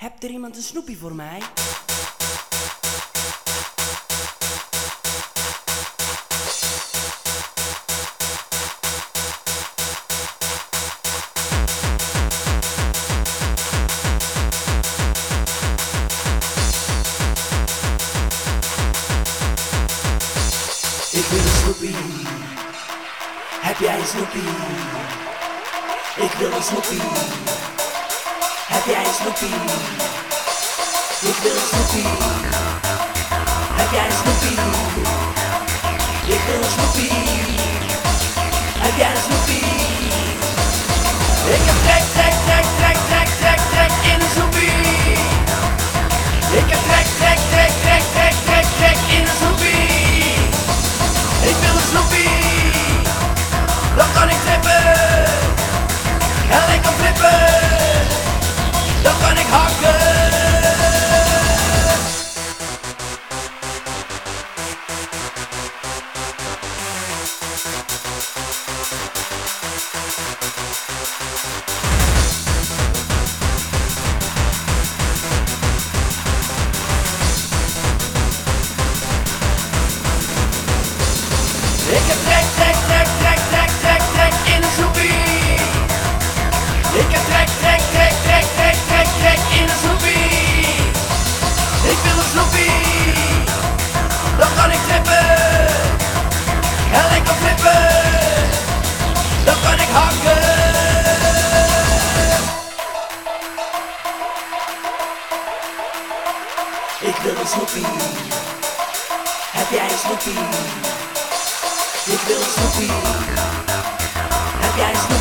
Hebt er iemand een snoepie voor mij? Ik wil een snoepie. Heb jij een snoepie? Ik wil een snoepie. Heb jij een snoepie? Ik wil een snoepie. Heb jij een snoepie? Ik wil een snoepie. Heb jij een snoepie? Ik Ik heb trek, trek, trek, trek, trek, trek, trek in een snoepie. Ik heb trek, trek, trek, trek, trek, trek, trek in een snoepie. Ik wil een snoepie. Dan kan ik trippen. En ik kan flippen. Dan kan ik hakken. Ik wil een snoepie. Heb jij een snoepie? Ik wil een snoepie. Heb